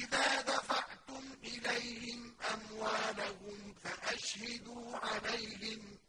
فَإِذَا دَفَعْتُمْ إِلَيْهِمْ أَمْوَالَهُمْ فَأَشْهِدُوا عَلَيْهِمْ ۚ